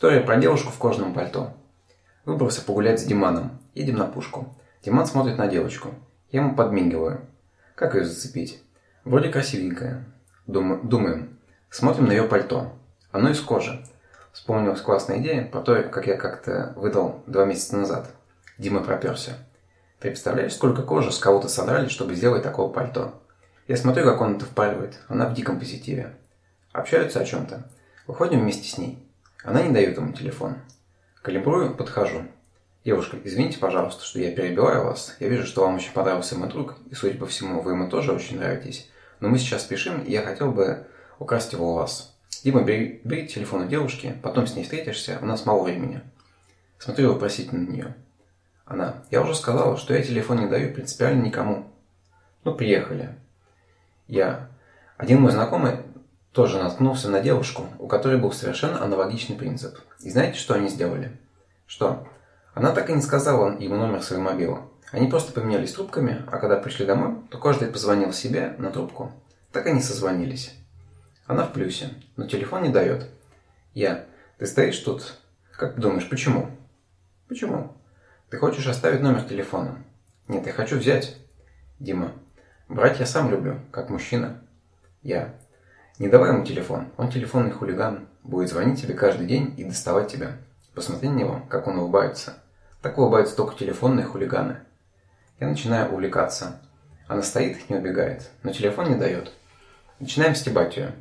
История про девушку в кожаном пальто. Выбрался погулять с Диманом. Едем на пушку. Диман смотрит на девочку. Я ему подмигиваю. Как ее зацепить? Вроде красивенькая. Думаю, думаем. Смотрим на ее пальто. Оно из кожи. Вспомнилась классная идея про то, как я как-то выдал два месяца назад. Дима проперся. Представляешь, сколько кожи с кого-то содрали, чтобы сделать такое пальто? Я смотрю, как он это впаривает. Она в диком позитиве. Общаются о чем-то. Выходим вместе с ней. Она не дает ему телефон. Калибрую, подхожу. «Девушка, извините, пожалуйста, что я перебиваю вас. Я вижу, что вам очень понравился мой друг, и, судя по всему, вы ему тоже очень нравитесь. Но мы сейчас спешим, и я хотел бы украсть его у вас. Дима, бери, бери телефон у девушки, потом с ней встретишься, у нас мало времени». Смотрю вопросительно на нее. Она. «Я уже сказала, что я телефон не даю принципиально никому». «Ну, приехали». Я. Один мой знакомый тоже наткнулся на девушку, у которой был совершенно аналогичный принцип. И знаете, что они сделали? Что? Она так и не сказала ему номер своего мобила. Они просто поменялись трубками, а когда пришли домой, то каждый позвонил себе на трубку. Так они созвонились. Она в плюсе, но телефон не дает. Я. Ты стоишь тут? Как ты думаешь, почему? Почему? Ты хочешь оставить номер телефона? Нет, я хочу взять. Дима. Брать я сам люблю, как мужчина. Я. Не давай ему телефон, он телефонный хулиган, будет звонить тебе каждый день и доставать тебя. Посмотри на него, как он улыбается. Так улыбаются только телефонные хулиганы. Я начинаю увлекаться. Она стоит, не убегает, но телефон не дает. Начинаем стебать ее.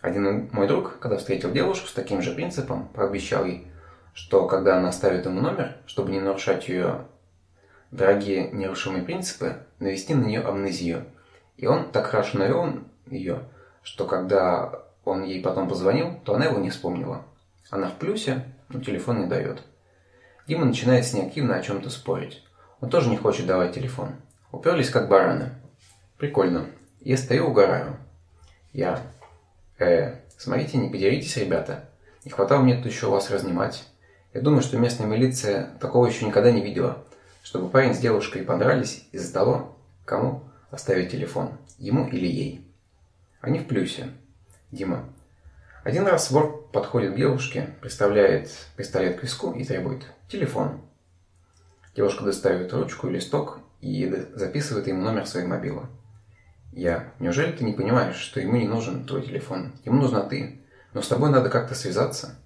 Один мой друг, когда встретил девушку с таким же принципом, пообещал ей, что когда она оставит ему номер, чтобы не нарушать ее дорогие нерушимые принципы, навести на нее амнезию. И он так хорошо навел ее, что когда он ей потом позвонил, то она его не вспомнила. Она в плюсе, но телефон не дает. Дима начинает с ней активно о чем-то спорить. Он тоже не хочет давать телефон. Уперлись как бараны. Прикольно. Я стою, угораю. Я. Э, смотрите, не подеритесь, ребята. Не хватало мне тут еще вас разнимать. Я думаю, что местная милиция такого еще никогда не видела. Чтобы парень с девушкой понравились из-за того, кому оставить телефон. Ему или ей. Они в плюсе. Дима. Один раз вор подходит к девушке, представляет пистолет к виску и требует телефон. Девушка достает ручку и листок и записывает ему номер своей мобилы. Я. Неужели ты не понимаешь, что ему не нужен твой телефон? Ему нужна ты. Но с тобой надо как-то связаться.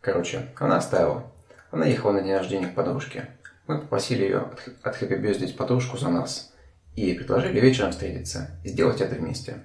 Короче, она оставила. Она ехала на день рождения к подружке. Мы попросили ее отхэппибездить подружку за нас. И предложили вечером встретиться и сделать это вместе.